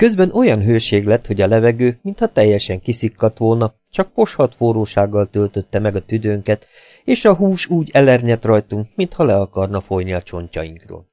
Közben olyan hőség lett, hogy a levegő, mintha teljesen kiszikkadt volna, csak poshat forrósággal töltötte meg a tüdőnket, és a hús úgy elernyett rajtunk, mintha le akarna folyni a csontjainkról.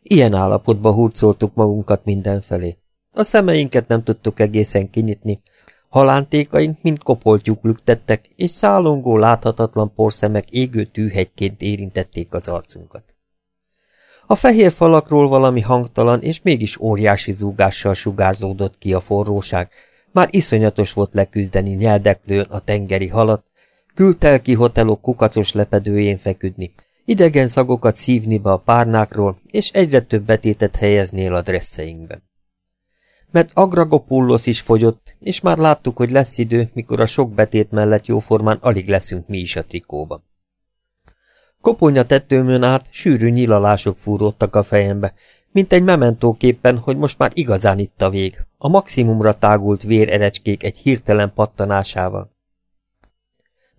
Ilyen állapotba hurcoltuk magunkat mindenfelé. A szemeinket nem tudtuk egészen kinyitni, halántékaink mind kopoltjuk lüktettek, és szállongó láthatatlan porszemek égő tűhegyként érintették az arcunkat. A fehér falakról valami hangtalan és mégis óriási zúgással sugárzódott ki a forróság, már iszonyatos volt leküzdeni nyeldeklőn a tengeri halat, kültelki hotelok kukacos lepedőjén feküdni, idegen szagokat szívni be a párnákról, és egyre több betétet helyeznél a dresszeinkben. Mert Agragopullos is fogyott, és már láttuk, hogy lesz idő, mikor a sok betét mellett jóformán alig leszünk mi is a trikóban. Koponya tetőmön át sűrű nyilalások fúródtak a fejembe, mint egy mementóképpen, hogy most már igazán itt a vég, a maximumra tágult vérerecskék egy hirtelen pattanásával.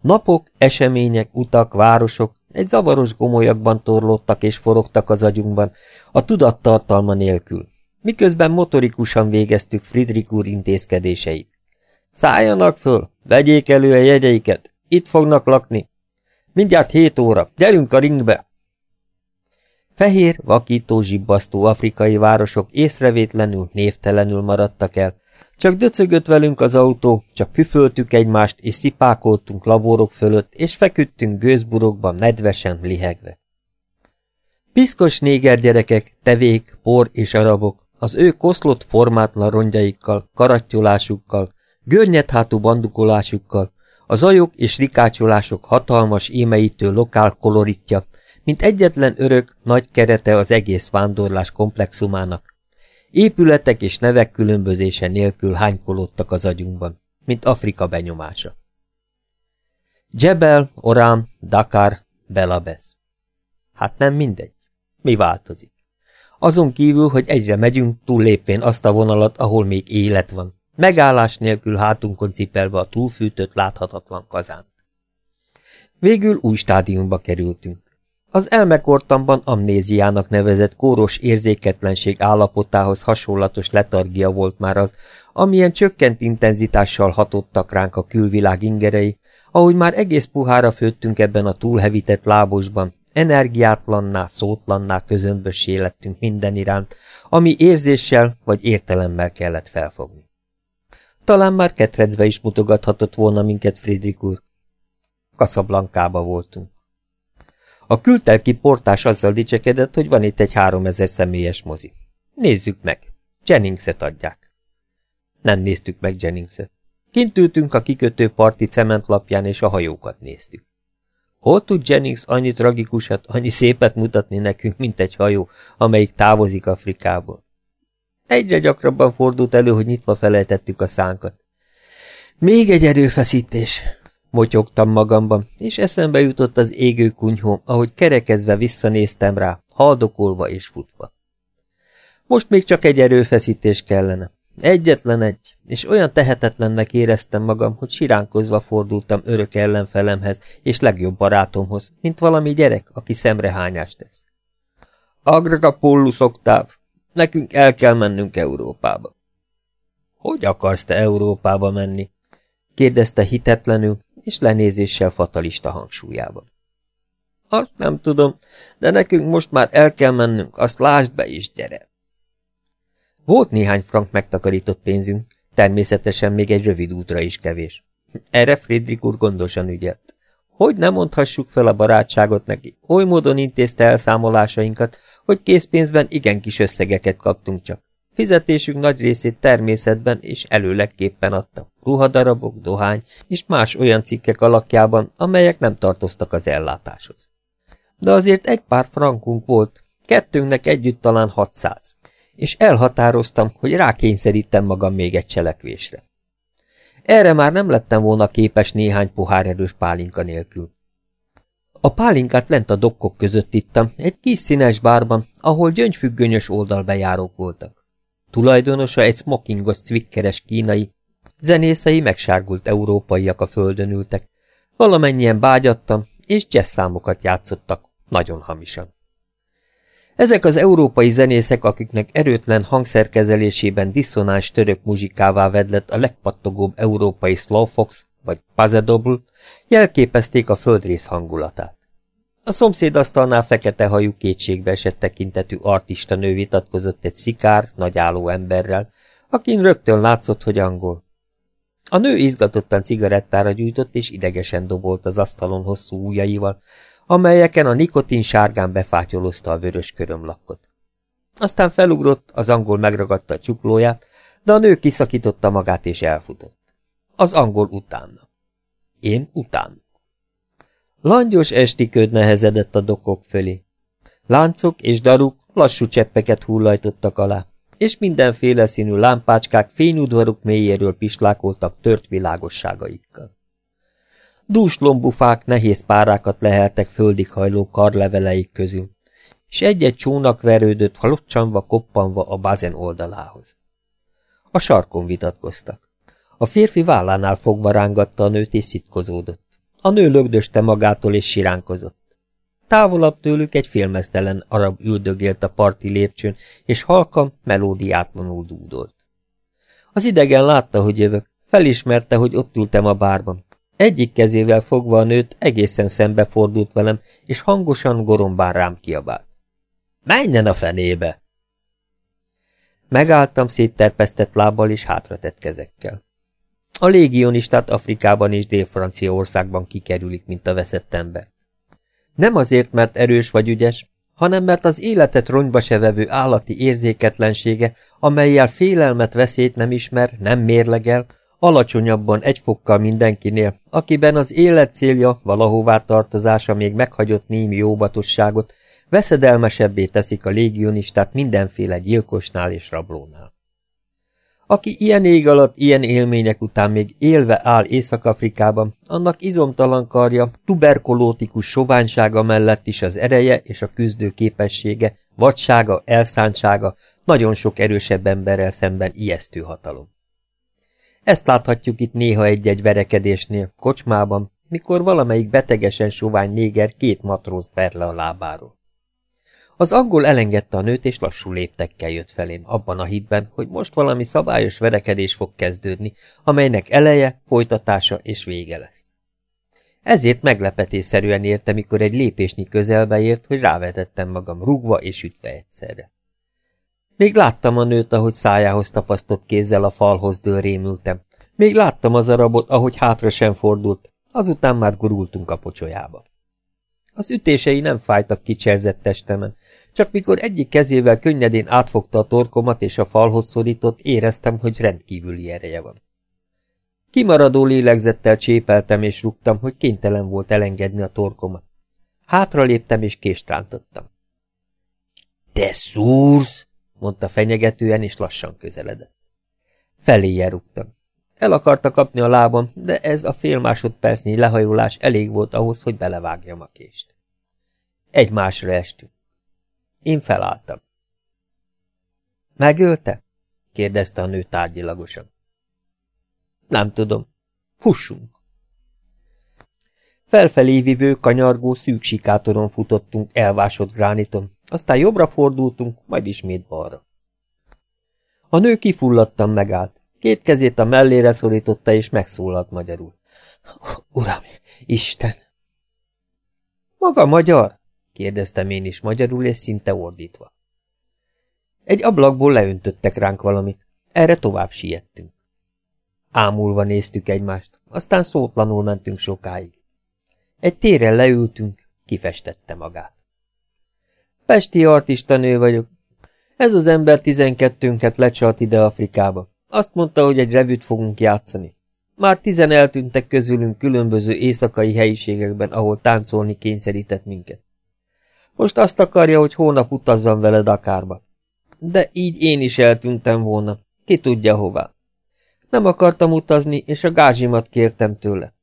Napok, események, utak, városok egy zavaros gomolyakban torlódtak és forogtak az agyunkban, a tudattartalma nélkül, miközben motorikusan végeztük Friedrich úr intézkedéseit. Szálljanak föl, vegyék elő a jegyeiket, itt fognak lakni, Mindjárt hét óra, gyerünk a ringbe! Fehér, vakító, zsibbasztó afrikai városok észrevétlenül, névtelenül maradtak el. Csak döcögött velünk az autó, csak püföltük egymást, és szipákoltunk laborok fölött, és feküdtünk gőzburokban nedvesen, lihegve. Piszkos néger gyerekek, tevék, por és arabok, az ő koszlott formátlan rongyaikkal, karattyulásukkal, görnyethátú bandukolásukkal, a zajok és rikácsolások hatalmas, émeítő lokál koloritja, mint egyetlen örök, nagy kerete az egész vándorlás komplexumának. Épületek és nevek különbözése nélkül hánykolódtak az agyunkban, mint Afrika benyomása. Jebel, Orám, Dakar, Belabez. Hát nem mindegy. Mi változik? Azon kívül, hogy egyre megyünk, túllépvén azt a vonalat, ahol még élet van, megállás nélkül hátunkon cipelve a túlfűtött, láthatatlan kazánt. Végül új stádiumba kerültünk. Az elmekortamban amnéziának nevezett kóros érzéketlenség állapotához hasonlatos letargia volt már az, amilyen csökkent intenzitással hatottak ránk a külvilág ingerei, ahogy már egész puhára főttünk ebben a túlhevített lábosban, energiátlanná, szótlanná közömbössé lettünk minden iránt, ami érzéssel vagy értelemmel kellett felfogni. Talán már ketrecbe is mutogathatott volna minket Friedrich úr. Kaszablankába voltunk. A kültelki portás azzal dicsekedett, hogy van itt egy háromezer személyes mozi. Nézzük meg. Jenningset adják. Nem néztük meg Jenningset. Kint ültünk a kikötő parti cementlapján, és a hajókat néztük. Hol tud Jennings annyi tragikusat, annyi szépet mutatni nekünk, mint egy hajó, amelyik távozik Afrikából? Egyre gyakrabban fordult elő, hogy nyitva felejtettük a szánkat. Még egy erőfeszítés, motyogtam magamban, és eszembe jutott az égő kunyhóm, ahogy kerekezve visszanéztem rá, haldokolva és futva. Most még csak egy erőfeszítés kellene. Egyetlen egy, és olyan tehetetlennek éreztem magam, hogy siránkozva fordultam örök ellenfelemhez és legjobb barátomhoz, mint valami gyerek, aki szemrehányást tesz. Agragapollus oktáv, Nekünk el kell mennünk Európába. Hogy akarsz te Európába menni? kérdezte hitetlenül, és lenézéssel fatalista hangsúlyában. Azt nem tudom, de nekünk most már el kell mennünk, azt lásd be is, gyere. Volt néhány frank megtakarított pénzünk, természetesen még egy rövid útra is kevés. Erre Friedrich úr gondosan ügyelt. Hogy nem mondhassuk fel a barátságot neki, oly módon intézte elszámolásainkat, hogy készpénzben igen kis összegeket kaptunk csak. Fizetésünk nagy részét természetben és előlegképpen adta. Ruhadarabok, dohány és más olyan cikkek alakjában, amelyek nem tartoztak az ellátáshoz. De azért egy pár frankunk volt, kettőnknek együtt talán 600, és elhatároztam, hogy rákényszerítem magam még egy cselekvésre. Erre már nem lettem volna képes néhány pohár erős pálinka nélkül. A pálinkát lent a dokkok között ittam, egy kis színes bárban, ahol gyöngyfüggönyös oldalbejárók voltak. Tulajdonosa egy smokingos cvikkeres kínai, zenészei megsárgult európaiak a földön ültek. Valamennyien bágyattam, és jazz játszottak, nagyon hamisan. Ezek az európai zenészek, akiknek erőtlen hangszerkezelésében diszonáns török muzsikává vedlett a legpattogóbb európai slowfox, vagy pazedobl, jelképezték a földrész hangulatát. A szomszéd asztalnál fekete hajú kétségbe esett tekintetű artista nő vitatkozott egy szikár, nagyálló emberrel, akin rögtön látszott, hogy angol. A nő izgatottan cigarettára gyújtott, és idegesen dobolt az asztalon hosszú ujjaival, amelyeken a nikotin sárgán befátyolozta a vörös körömlakkot. Aztán felugrott, az angol megragadta a csuklóját, de a nő kiszakította magát és elfutott. Az angol utána. Én utána. Langyos esti köd nehezedett a dokok fölé. Láncok és daruk lassú cseppeket hullajtottak alá, és mindenféle színű lámpácskák fényudvaruk mélyéről pislákoltak tört világosságaikkal. Dús lombufák nehéz párákat leheltek földig hajló karleveleik közül, és egy-egy csónak verődött halocsanva koppanva a bazen oldalához. A sarkon vitatkoztak. A férfi vállánál fogva rángatta a nőt és szitkozódott. A nő lögdöste magától és siránkozott. Távolabb tőlük egy filmeztelen arab üldögélt a parti lépcsőn, és halkan, melódiátlanul dúdolt. Az idegen látta, hogy jövök, felismerte, hogy ott ültem a bárban. Egyik kezével fogva a nőt egészen szembe fordult velem, és hangosan gorombán rám kiabált. Menjen a fenébe! Megálltam szétterpesztett lábbal és hátratett kezekkel. A légionistát Afrikában és Dél-Franciaországban kikerülik, mint a veszett ember. Nem azért, mert erős vagy ügyes, hanem mert az életet ronyba se vevő állati érzéketlensége, amelyel félelmet veszélyt nem ismer, nem mérlegel, alacsonyabban egy fokkal mindenkinél, akiben az élet célja, valahová tartozása még meghagyott némi óvatosságot, veszedelmesebbé teszik a légionistát mindenféle gyilkosnál és rablónál. Aki ilyen ég alatt, ilyen élmények után még élve áll Észak-Afrikában, annak izomtalan karja, tuberkolótikus soványsága mellett is az ereje és a küzdő képessége, vadsága, elszántsága nagyon sok erősebb emberrel szemben ijesztő hatalom. Ezt láthatjuk itt néha egy-egy verekedésnél, kocsmában, mikor valamelyik betegesen sovány néger két matrózt ver le a lábáról. Az angol elengedte a nőt, és lassú léptekkel jött felém, abban a hitben, hogy most valami szabályos verekedés fog kezdődni, amelynek eleje, folytatása és vége lesz. Ezért meglepetésszerűen érte, mikor egy lépésnyi közelbe ért, hogy rávetettem magam rúgva és ütve egyszerre. Még láttam a nőt, ahogy szájához tapasztott kézzel a falhoz dől rémültem. Még láttam az arabot, ahogy hátra sem fordult, azután már gurultunk a pocsolyába. Az ütései nem fájtak kicserzett testemen, csak mikor egyik kezével könnyedén átfogta a torkomat és a falhoz szorított, éreztem, hogy rendkívüli ereje van. Kimaradó lélegzettel csépeltem és rúgtam, hogy kénytelen volt elengedni a torkomat. Hátra léptem és kést rántottam. – Te szúrsz! – mondta fenyegetően, és lassan közeledett. Feléje rúgtam. El akarta kapni a lábam, de ez a fél másodpercnyi lehajolás elég volt ahhoz, hogy belevágjam a kést. Egymásra estünk. Én felálltam. Megölte? kérdezte a nő tárgyilagosan. Nem tudom. Fussunk. Felfelé vivő, kanyargó, szűk sikátoron futottunk elvásott grániton, aztán jobbra fordultunk, majd ismét balra. A nő kifulladtan megállt. Két kezét a mellére szorította, és megszólalt magyarul. Uram, Isten! Maga magyar? kérdeztem én is magyarul, és szinte ordítva. Egy ablakból leöntöttek ránk valamit. Erre tovább siettünk. Ámulva néztük egymást, aztán szótlanul mentünk sokáig. Egy téren leültünk, kifestette magát. Pesti artista nő vagyok. Ez az ember tizenkettőnket lecsalt ide Afrikába. Azt mondta, hogy egy revűt fogunk játszani. Már tizen eltűntek közülünk különböző éjszakai helyiségekben, ahol táncolni kényszerített minket. Most azt akarja, hogy hónap utazzam vele Dakárba. De így én is eltűntem volna. Ki tudja hová. Nem akartam utazni, és a gázsimat kértem tőle.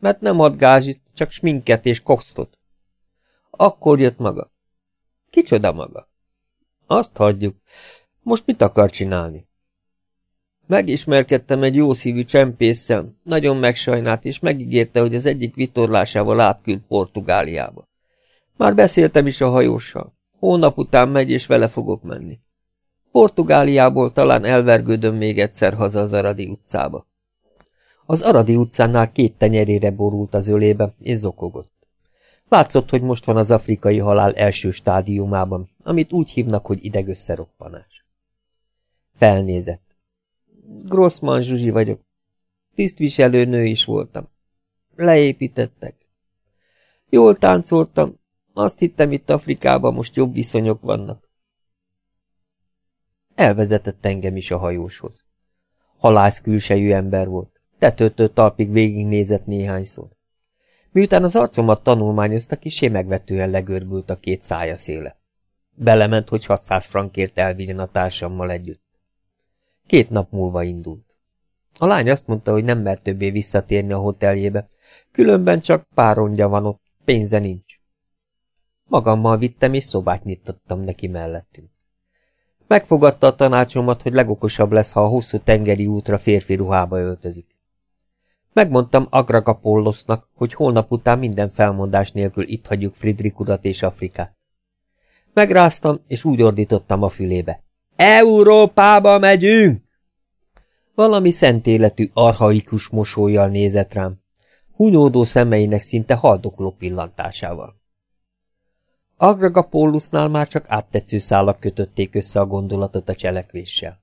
Mert nem ad gázsit, csak sminket és kosztot. Akkor jött maga. Kicsoda maga? Azt hagyjuk. Most mit akar csinálni? Megismerkedtem egy jószívű csempésszel, nagyon megsajnált, és megígérte, hogy az egyik vitorlásával átküld Portugáliába. Már beszéltem is a hajóssal. Hónap után megy, és vele fogok menni. Portugáliából talán elvergődöm még egyszer haza az Aradi utcába. Az Aradi utcánál két tenyerére borult az ölébe, és zokogott. Látszott, hogy most van az afrikai halál első stádiumában, amit úgy hívnak, hogy idegösszeroppanás. Felnézett. Grossman Zsuzsi vagyok. Tisztviselőnő is voltam. Leépítettek. Jól táncoltam. Azt hittem, itt Afrikában most jobb viszonyok vannak. Elvezetett engem is a hajóshoz. Halász külsejű ember volt. Tetőtől talpig végignézett néhányszor. Miután az arcomat tanulmányozta, kisé megvetően legörbült a két szája széle. Belement, hogy 600 frankért elvigyen a társammal együtt. Két nap múlva indult. A lány azt mondta, hogy nem mer többé visszatérni a hoteljébe, különben csak pár rongya van ott, pénze nincs. Magammal vittem, és szobát nyitottam neki mellettünk. Megfogadta a tanácsomat, hogy legokosabb lesz, ha a hosszú tengeri útra férfi ruhába öltözik. Megmondtam Agragapollosznak, hogy holnap után minden felmondás nélkül itt hagyjuk Friedrich urat és Afrikát. Megráztam, és úgy ordítottam a fülébe. Európába megyünk! Valami szent életű, arhaikus mosolyjal nézett rám, hunyódó szemeinek szinte haldokló pillantásával. Agragapollusnál már csak áttetsző szálak kötötték össze a gondolatot a cselekvéssel.